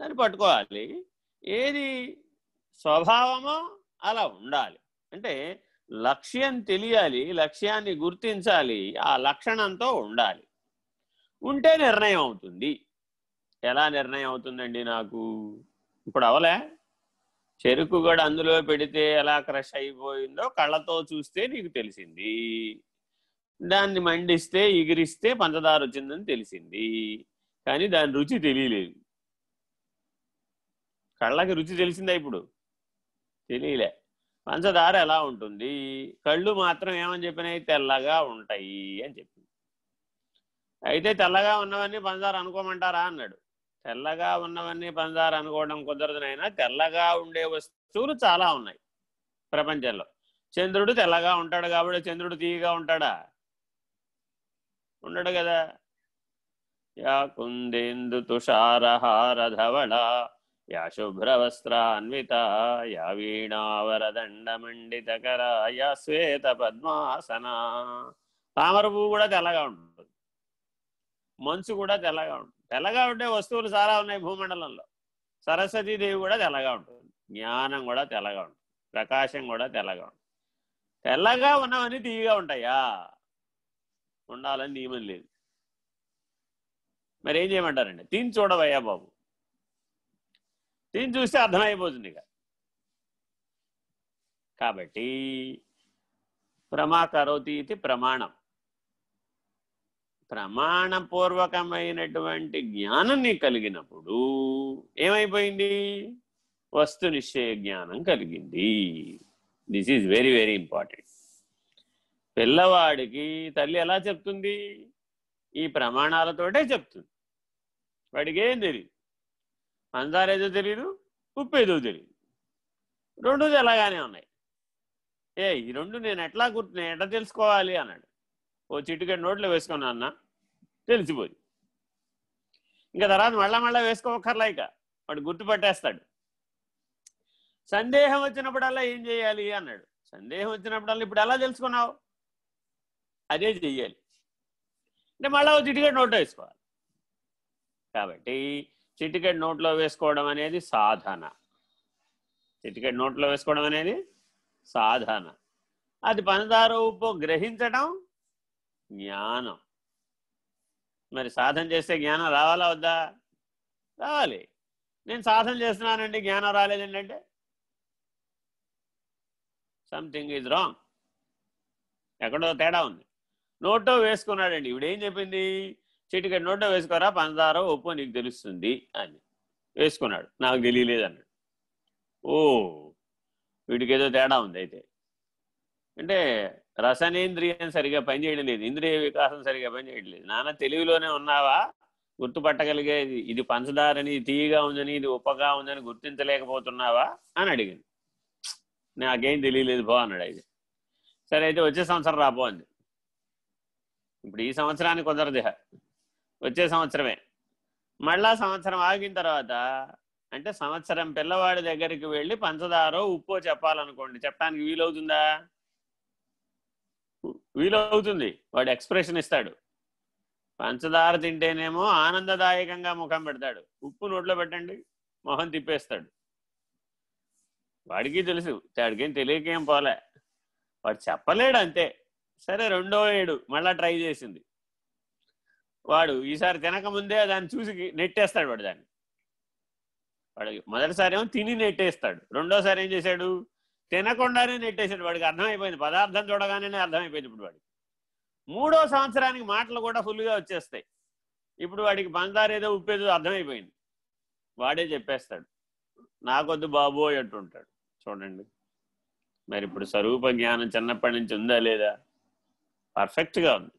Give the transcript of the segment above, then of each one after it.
దాన్ని పట్టుకోవాలి. ఏది స్వభావమో అలా ఉండాలి. అంటే లక్ష్యం తెలియాలి లక్ష్యాన్ని గుర్తించాలి ఆ లక్షణంతో ఉండాలి. ఉంటే నిర్ణయం అవుతుంది. ఎలా నిర్ణయం అవుతుందండి నాకు? ఇప్పుడు అవలే. చెరుకు కూడా అందులో పెడితే ఎలా క్రష్ అయిపోయిందో కళ్ళతో చూస్తే నీకు తెలిసింది. దాన్ని మండిస్తే ఎగిరిస్తే పంచదార వచ్చిందని తెలిసింది. కానీ దాని రుచి తెలియలేదు. కళ్ళకి రుచి తెలిసిందా ఇప్పుడు? తెలియలే. పంచదార ఎలా ఉంటుంది? కళ్ళు మాత్రం ఏమని చెప్పినాయి? తెల్లగా ఉంటాయి అని చెప్పింది. అయితే తెల్లగా ఉన్నవన్నీ పంచదార అనుకోమంటారా? అన్నాడు. తెల్లగా ఉన్నవన్నీ పంచదార అనుకోవడం కుదరదునైనా తెల్లగా ఉండే వస్తువులు చాలా ఉన్నాయి ప్రపంచంలో. చంద్రుడు తెల్లగా ఉంటాడు కాబట్టి చంద్రుడు తీయగా ఉంటాడా? ఉండడు కదా. యా కుందేందు తుషారహార ధవళ యా శుభ్రవస్త్రాన్విత యా వీణావరదండమండితకర యా శ్వేత పద్మాసన తామర పువ్వు కూడా తెల్లగా ఉంటుంది. మంచు కూడా తెల్లగా ఉంటుంది. తెల్లగా ఉండే వస్తువులు చాలా ఉన్నాయి భూమండలంలో. సరస్వతీదేవి కూడా తెల్లగా ఉంటుంది. జ్ఞానం కూడా తెల్లగా ఉంటుంది. ప్రకాశం కూడా తెల్లగా ఉంటుంది. తెల్లగా ఉన్నవన్నీ తీయగా ఉంటాయా? ఉండాలని నియమం లేదు. మరి ఏం చేయమంటారండి? తిని చూడవయ్యా బాబు. దీన్ని చూస్తే అర్థమైపోతుంది ఇక. కాబట్టి ప్రమాకరోతి ఇది ప్రమాణం. ప్రమాణపూర్వకమైనటువంటి జ్ఞానం నీకు కలిగినప్పుడు ఏమైపోయింది? వస్తు నిశ్చయ జ్ఞానం కలిగింది. This is very very important పిల్లవాడికి తల్లి ఎలా చెప్తుంది? ఈ ప్రమాణాలతోటే చెప్తుంది. వాడికి ఏం తెలియదు పంచదార ఏదో తెలియదు ఉప్పు ఏదో తెలియదు రెండు ఎలాగానే ఉన్నాయి. ఏ ఈ రెండు నేను ఎట్లా గుర్తు నేను ఎట్లా తెలుసుకోవాలి అన్నాడు. ఓ చిట్టుకెట్ నోట్లో వేసుకున్నా అన్న తెలిసిపోయి ఇంకా తర్వాత మళ్ళా మళ్ళా వేసుకోకర్లా ఇక వాడు గుర్తుపట్టేస్తాడు సందేహం వచ్చినప్పుడల్లా ఏం చేయాలి అన్నాడు. సందేహం వచ్చినప్పుడల్లా ఇప్పుడు ఎలా తెలుసుకున్నావు? అదే చెయ్యాలి. అంటే మళ్ళీ ఓ చిటికెట్ నోట్లో వేసుకోవాలి. కాబట్టి చిటికెట్ నోట్లో వేసుకోవడం అనేది సాధన. చిటికెట్ నోట్లో వేసుకోవడం అనేది సాధన. అది పంచదార ఉప్పు గ్రహించడం జ్ఞానం. మరి సాధన చేస్తే జ్ఞానం రావాలా వద్దా? రావాలి. నేను సాధన చేస్తున్నానండి జ్ఞానం రాలేదండి సంథింగ్ ఈజ్ రాంగ్ ఎక్కడో తేడా ఉంది. నోటో వేసుకున్నాడండి. ఇవిడేం ఏం చెప్పింది? చిటికెట్ నోట్లో వేసుకోరా? పంచదార ఉప్పు నీకు తెలుస్తుంది అని. వేసుకున్నాడు. నాకు తెలియలేదు అన్నాడు ఓ వీటికి ఏదో తేడా ఉంది అయితే. అంటే రసనేంద్రియం సరిగా పనిచేయడం లేదు. ఇంద్రియ వికాసం సరిగా పనిచేయడం లేదు. నాన్న తెలివిలోనే ఉన్నావా? గుర్తుపట్టగలిగేది ఇది పంచదారని తీయగా ఉందని ఇది ఉప్పగా ఉందని గుర్తించలేకపోతున్నావా? అని అడిగింది. నాకేం తెలియలేదు బా అన్నాడు అయితే. సరే అయితే వచ్చే సంవత్సరం రాబో అంది. ఇప్పుడు ఈ సంవత్సరానికి కుదరదు వచ్చే సంవత్సరమే. మళ్ళా సంవత్సరం ఆగిన తర్వాత అంటే సంవత్సరం పిల్లవాడి దగ్గరికి వెళ్ళి పంచదారో ఉప్పో చెప్పాలనుకోండి. చెప్పడానికి వీలవుతుందా? వీలవుతుంది. వాడు ఎక్స్ప్రెషన్ ఇస్తాడు. పంచదార తింటేనేమో ఆనందదాయకంగా ముఖం పెడతాడు. ఉప్పు నోట్లో పెట్టండి మొహం తిప్పేస్తాడు. వాడికి తెలుసు. వాడికేం తెలియకేం పోలే. వాడు చెప్పలేడు అంతే. సరే రెండో ఏడు. మళ్ళా ట్రై చేసింది. వాడు ఈసారి తినకముందే దాన్ని చూసి నెట్టేస్తాడు వాడు దాన్ని. వాడు మొదటిసారి ఏమో తిని నెట్టేస్తాడు. రెండోసారి ఏం చేశాడు? తినకుండానే నెట్టేసాడు వాడికి అర్థమైపోయింది. పదార్థం చూడగానే అర్థమైపోయింది ఇప్పుడు వాడికి. మూడో సంవత్సరానికి మాటలు కూడా ఫుల్గా వచ్చేస్తాయి. ఇప్పుడు వాడికి పంచదార ఏదో ఉప్పేదో అర్థమైపోయింది. వాడే చెప్పేస్తాడు. నాకొద్దు బాబోయ్ అంటుంటాడు. చూడండి. మరి ఇప్పుడు స్వరూప జ్ఞానం చిన్నప్పటి నుంచి ఉందా లేదా? పర్ఫెక్ట్గా ఉంది.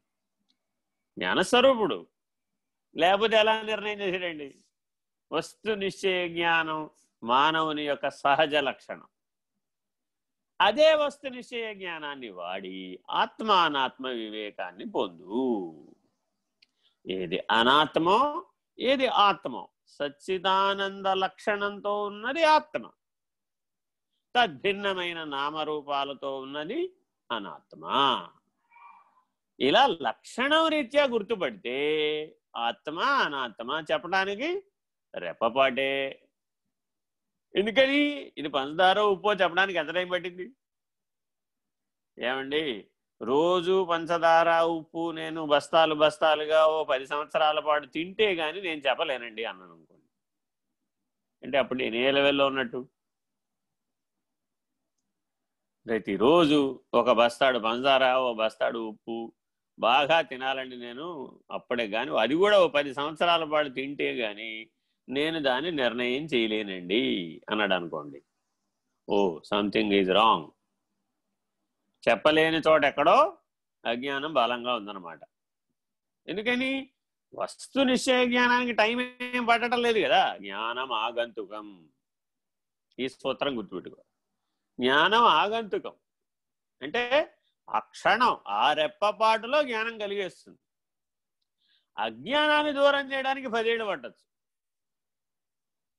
జ్ఞానస్వరూపుడు. లేకపోతే ఎలా నిర్ణయం చేశాడండి? వస్తు నిశ్చయ జ్ఞానం మానవుని యొక్క సహజ లక్షణం. అదే వస్తు నిశ్చయ జ్ఞానాన్ని వాడి ఆత్మానాత్మ వివేకాన్ని పొందు. ఏది అనాత్మో ఏది ఆత్మో. సచ్చిదానంద లక్షణంతో ఉన్నది ఆత్మ. తద్భిన్నమైన నామరూపాలతో ఉన్నది అనాత్మ. ఇలా లక్షణం రీత్యా గుర్తుపడితే ఆత్మ అనాత్మ చెప్పడానికి రెప్పపాటే. ఎందుకని? ఇది పంచదార ఉప్పు చెప్పడానికి ఎంత టైం పట్టింది? ఏమండి? రోజు పంచదార ఉప్పు నేను బస్తాలు బస్తాలుగా ఓ పది సంవత్సరాల పాటు తింటే గాని నేను చెప్పలేనండి అన్నాను అనుకోండి. అంటే అప్పుడు నేను ఏ లెవెల్లో ఉన్నట్టు? ప్రతిరోజు ఒక బస్తాడు పంచదార ఓ బస్తాడు ఉప్పు బాగా తినాలండి నేను అప్పుడే కానీ అది కూడా ఓ పది సంవత్సరాల పాటు తింటే కానీ నేను దాన్ని నిర్ణయం చేయలేనండి అన్నాడు అనుకోండి. ఓ సంథింగ్ ఈజ్ రాంగ్ చెప్పలేని చోట ఎక్కడో అజ్ఞానం బలంగా ఉందన్నమాట. ఎందుకని? వస్తు నిశ్చయ జ్ఞానానికి టైం ఏం పట్టడం లేదు కదా. జ్ఞానం ఆగంతుకం. ఈ సూత్రం గుర్తుపెట్టుకో. జ్ఞానం ఆగంతుకం. అంటే ఆ క్షణం ఆ రెప్పపాటులో జ్ఞానం కలిగేస్తుంది. అజ్ఞానాన్ని దూరం చేయడానికి పదేళ్ళు పట్టచ్చు.